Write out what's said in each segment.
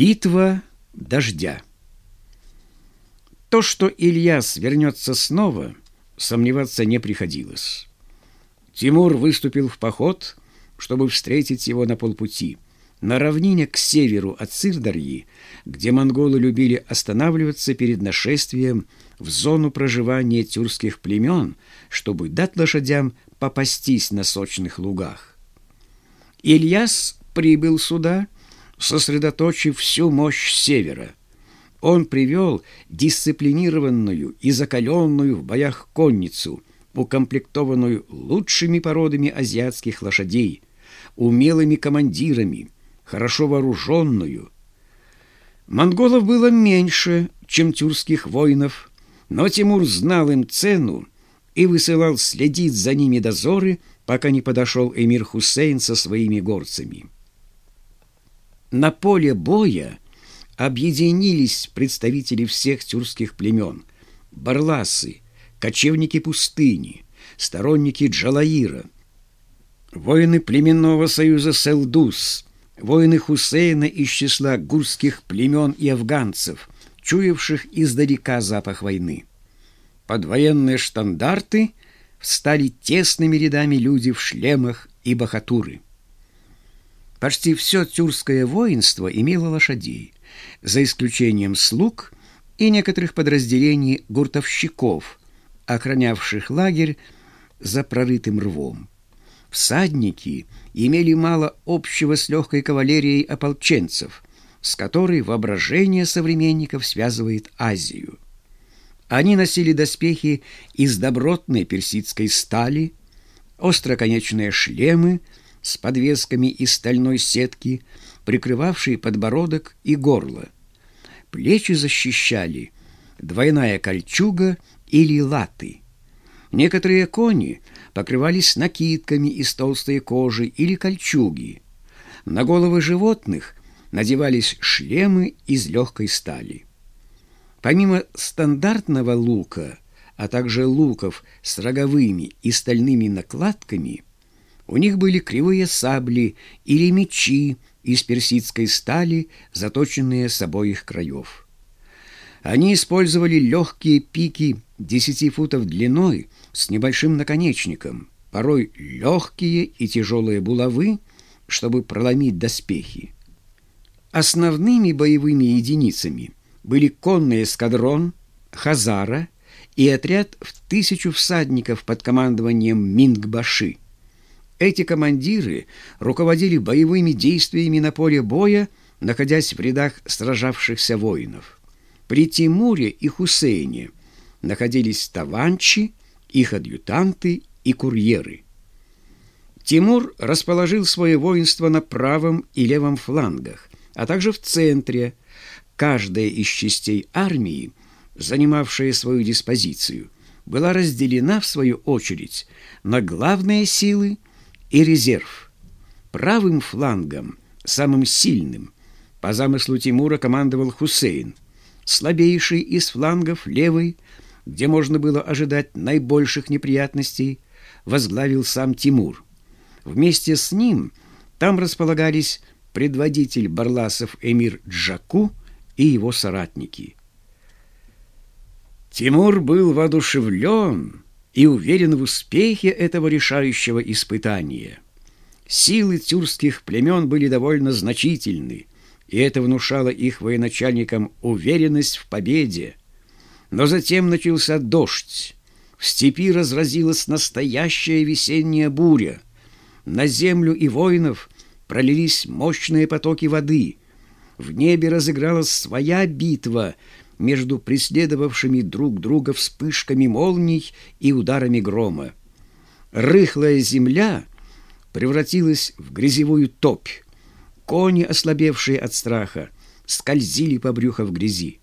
Битва дождя. То, что Ильяс вернется снова, сомневаться не приходилось. Тимур выступил в поход, чтобы встретить его на полпути, на равнине к северу от Сырдарьи, где монголы любили останавливаться перед нашествием в зону проживания тюркских племен, чтобы дать лошадям попастись на сочных лугах. Ильяс прибыл сюда, сосредоточив всю мощь севера. Он привел дисциплинированную и закаленную в боях конницу, укомплектованную лучшими породами азиатских лошадей, умелыми командирами, хорошо вооруженную. Монголов было меньше, чем тюркских воинов, но Тимур знал им цену и высылал следить за ними дозоры, пока не подошел эмир Хусейн со своими горцами. На поле боя объединились представители всех тюркских племен – барласы, кочевники пустыни, сторонники Джалаира, воины племенного союза Селдус, воины Хусейна из числа гурских племен и афганцев, чуявших издалека запах войны. Под военные штандарты встали тесными рядами люди в шлемах и бахатуры – Почти все тюркское воинство имело лошадей, за исключением слуг и некоторых подразделений гуртовщиков, охранявших лагерь за прорытым рвом. Всадники имели мало общего с легкой кавалерией ополченцев, с которой воображение современников связывает Азию. Они носили доспехи из добротной персидской стали, остроконечные шлемы — с подвесками из стальной сетки, прикрывавшей подбородок и горло. Плечи защищали двойная кольчуга или латы. Некоторые кони покрывались накидками из толстой кожи или кольчуги. На головы животных надевались шлемы из легкой стали. Помимо стандартного лука, а также луков с роговыми и стальными накладками – у них были кривые сабли или мечи из персидской стали, заточенные с обоих краев. Они использовали легкие пики десяти футов длиной с небольшим наконечником, порой легкие и тяжелые булавы, чтобы проломить доспехи. Основными боевыми единицами были конный эскадрон, хазара и отряд в тысячу всадников под командованием Мингбаши. Эти командиры руководили боевыми действиями на поле боя, находясь в рядах сражавшихся воинов. При Тимуре и Хусейне находились таванчи, их адъютанты и курьеры. Тимур расположил свое воинство на правом и левом флангах, а также в центре. Каждая из частей армии, занимавшая свою диспозицию, была разделена, в свою очередь, на главные силы – и резерв. Правым флангом, самым сильным, по замыслу Тимура командовал Хусейн. Слабейший из флангов, левый, где можно было ожидать наибольших неприятностей, возглавил сам Тимур. Вместе с ним там располагались предводитель Барласов эмир Джаку и его соратники. Тимур был воодушевлен и уверен в успехе этого решающего испытания. Силы тюркских племен были довольно значительны, и это внушало их военачальникам уверенность в победе. Но затем начался дождь. В степи разразилась настоящая весенняя буря. На землю и воинов пролились мощные потоки воды. В небе разыгралась своя битва — между преследовавшими друг друга вспышками молний и ударами грома. Рыхлая земля превратилась в грязевую топь. Кони, ослабевшие от страха, скользили по брюху в грязи.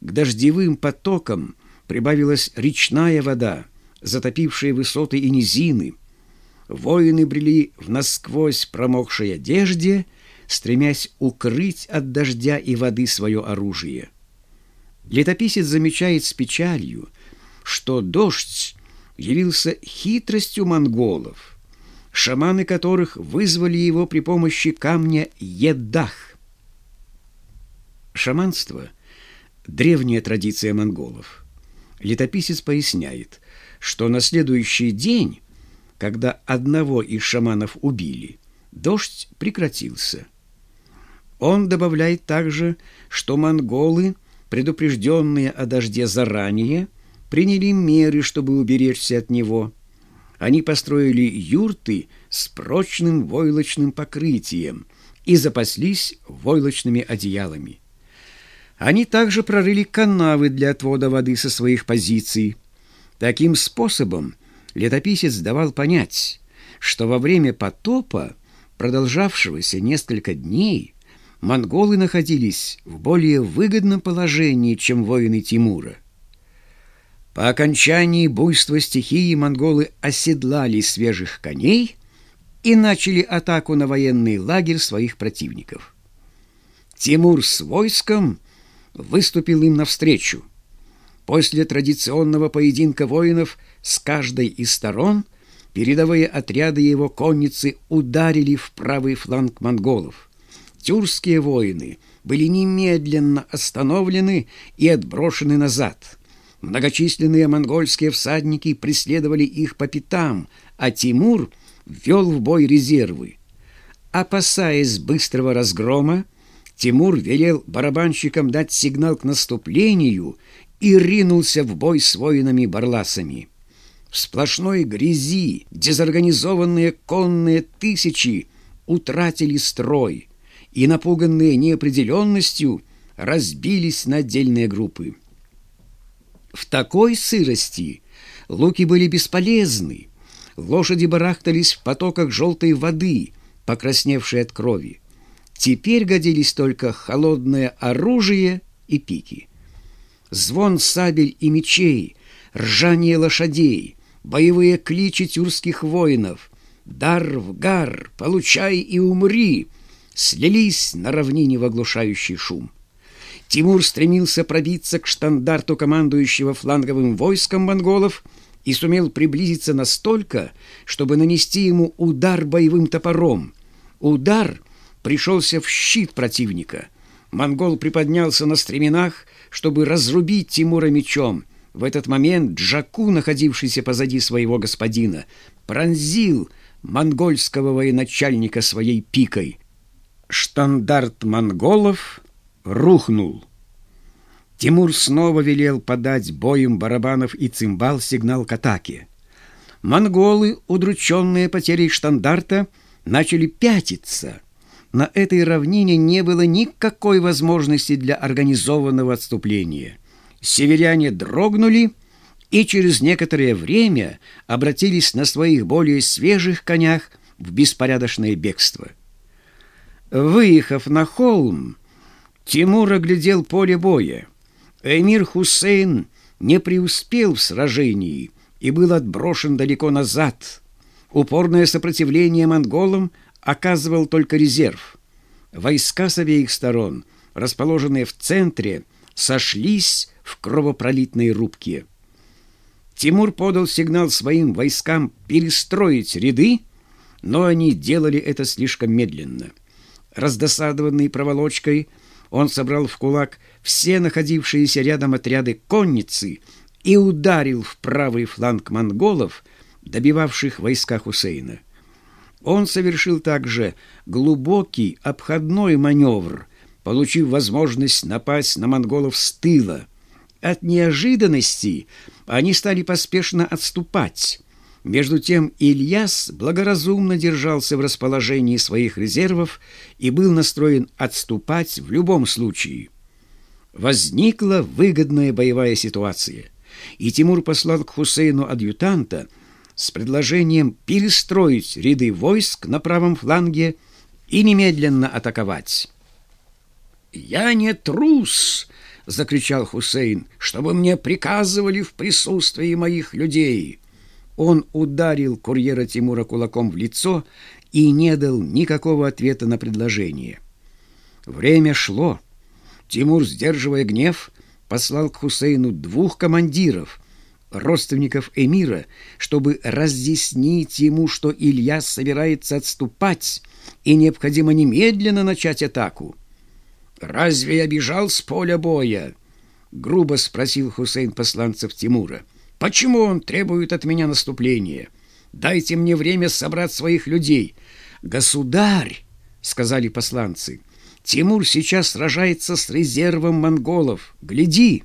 К дождевым потокам прибавилась речная вода, затопившая высоты и низины. Воины брели в насквозь промокшей одежде, стремясь укрыть от дождя и воды свое оружие. Летописец замечает с печалью, что дождь явился хитростью монголов, шаманы которых вызвали его при помощи камня Едах. Шаманство – древняя традиция монголов. Летописец поясняет, что на следующий день, когда одного из шаманов убили, дождь прекратился. Он добавляет также, что монголы, предупрежденные о дожде заранее, приняли меры, чтобы уберечься от него. Они построили юрты с прочным войлочным покрытием и запаслись войлочными одеялами. Они также прорыли канавы для отвода воды со своих позиций. Таким способом летописец давал понять, что во время потопа, продолжавшегося несколько дней, монголы находились в более выгодном положении, чем воины Тимура. По окончании буйства стихии монголы оседлали свежих коней и начали атаку на военный лагерь своих противников. Тимур с войском выступил им навстречу. После традиционного поединка воинов с каждой из сторон передовые отряды его конницы ударили в правый фланг монголов. Тюркские воины были немедленно остановлены и отброшены назад – Многочисленные монгольские всадники преследовали их по пятам, а Тимур ввел в бой резервы. Опасаясь быстрого разгрома, Тимур велел барабанщикам дать сигнал к наступлению и ринулся в бой с воинами-барласами. В сплошной грязи дезорганизованные конные тысячи утратили строй и, напуганные неопределенностью, разбились на отдельные группы. В такой сырости луки были бесполезны. Лошади барахтались в потоках желтой воды, покрасневшей от крови. Теперь годились только холодное оружие и пики. Звон сабель и мечей, ржание лошадей, боевые кличи тюркских воинов, дар в гар, получай и умри, слились на равнине в оглушающий шум. Тимур стремился пробиться к штандарту командующего фланговым войском монголов и сумел приблизиться настолько, чтобы нанести ему удар боевым топором. Удар пришелся в щит противника. Монгол приподнялся на стременах, чтобы разрубить Тимура мечом. В этот момент Джаку, находившийся позади своего господина, пронзил монгольского военачальника своей пикой. Штандарт монголов рухнул. Тимур снова велел подать боем барабанов и цимбал сигнал к атаке. Монголы, удрученные потерей штандарта, начали пятиться. На этой равнине не было никакой возможности для организованного отступления. Северяне дрогнули и через некоторое время обратились на своих более свежих конях в беспорядочное бегство. Выехав на холм, Тимур оглядел поле боя. Эмир Хусейн не преуспел в сражении и был отброшен далеко назад. Упорное сопротивление монголам оказывал только резерв. Войска с обеих сторон, расположенные в центре, сошлись в кровопролитной рубке. Тимур подал сигнал своим войскам перестроить ряды, но они делали это слишком медленно. Раздосадованный проволочкой – он собрал в кулак все находившиеся рядом отряды конницы и ударил в правый фланг монголов, добивавших войска Хусейна. Он совершил также глубокий обходной маневр, получив возможность напасть на монголов с тыла. От неожиданности они стали поспешно отступать. Между тем Ильяс благоразумно держался в расположении своих резервов и был настроен отступать в любом случае. Возникла выгодная боевая ситуация, и Тимур послал к Хусейну адъютанта с предложением перестроить ряды войск на правом фланге и немедленно атаковать. «Я не трус!» — закричал Хусейн, — «чтобы мне приказывали в присутствии моих людей». Он ударил курьера Тимура кулаком в лицо и не дал никакого ответа на предложение. Время шло. Тимур, сдерживая гнев, послал к Хусейну двух командиров, родственников эмира, чтобы разъяснить ему, что Ильяс собирается отступать и необходимо немедленно начать атаку. разве я бежал с поля боя?» — грубо спросил Хусейн посланцев Тимура. «Почему он требует от меня наступления? Дайте мне время собрать своих людей». «Государь!» — сказали посланцы. «Тимур сейчас сражается с резервом монголов. Гляди!»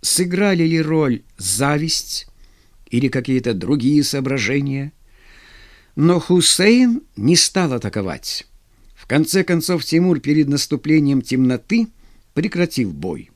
Сыграли ли роль зависть или какие-то другие соображения? Но Хусейн не стал атаковать. В конце концов Тимур перед наступлением темноты прекратил бой.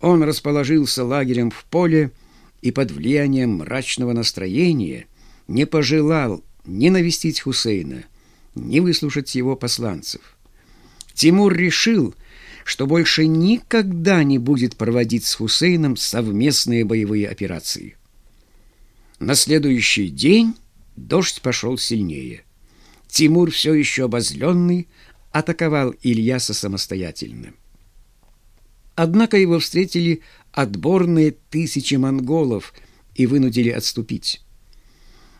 Он расположился лагерем в поле и под влиянием мрачного настроения не пожелал ни навестить Хусейна, ни выслушать его посланцев. Тимур решил, что больше никогда не будет проводить с Хусейном совместные боевые операции. На следующий день дождь пошел сильнее. Тимур, все еще обозленный, атаковал Ильяса самостоятельно. Однако его встретили отборные тысячи монголов и вынудили отступить.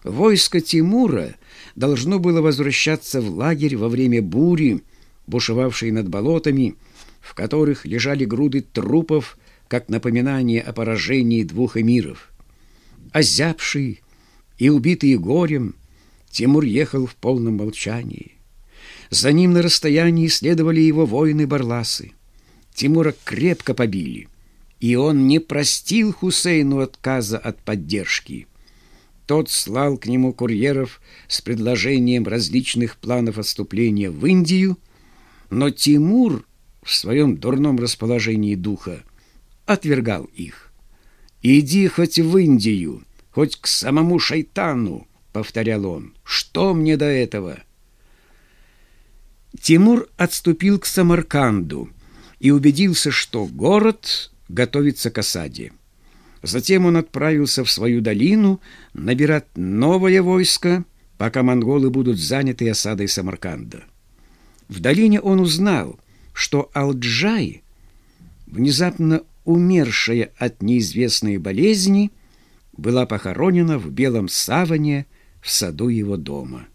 Войско Тимура должно было возвращаться в лагерь во время бури, бушевавшей над болотами, в которых лежали груды трупов, как напоминание о поражении двух эмиров. Озябший и убитый горем, Тимур ехал в полном молчании. За ним на расстоянии следовали его воины-барласы. Тимура крепко побили, и он не простил Хусейну отказа от поддержки. Тот слал к нему курьеров с предложением различных планов отступления в Индию, но Тимур в своем дурном расположении духа отвергал их. «Иди хоть в Индию, хоть к самому шайтану», — повторял он. «Что мне до этого?» Тимур отступил к Самарканду — и убедился, что город готовится к осаде. Затем он отправился в свою долину набирать новое войско, пока монголы будут заняты осадой Самарканда. В долине он узнал, что Алджай, внезапно умершая от неизвестной болезни, была похоронена в белом саване в саду его дома.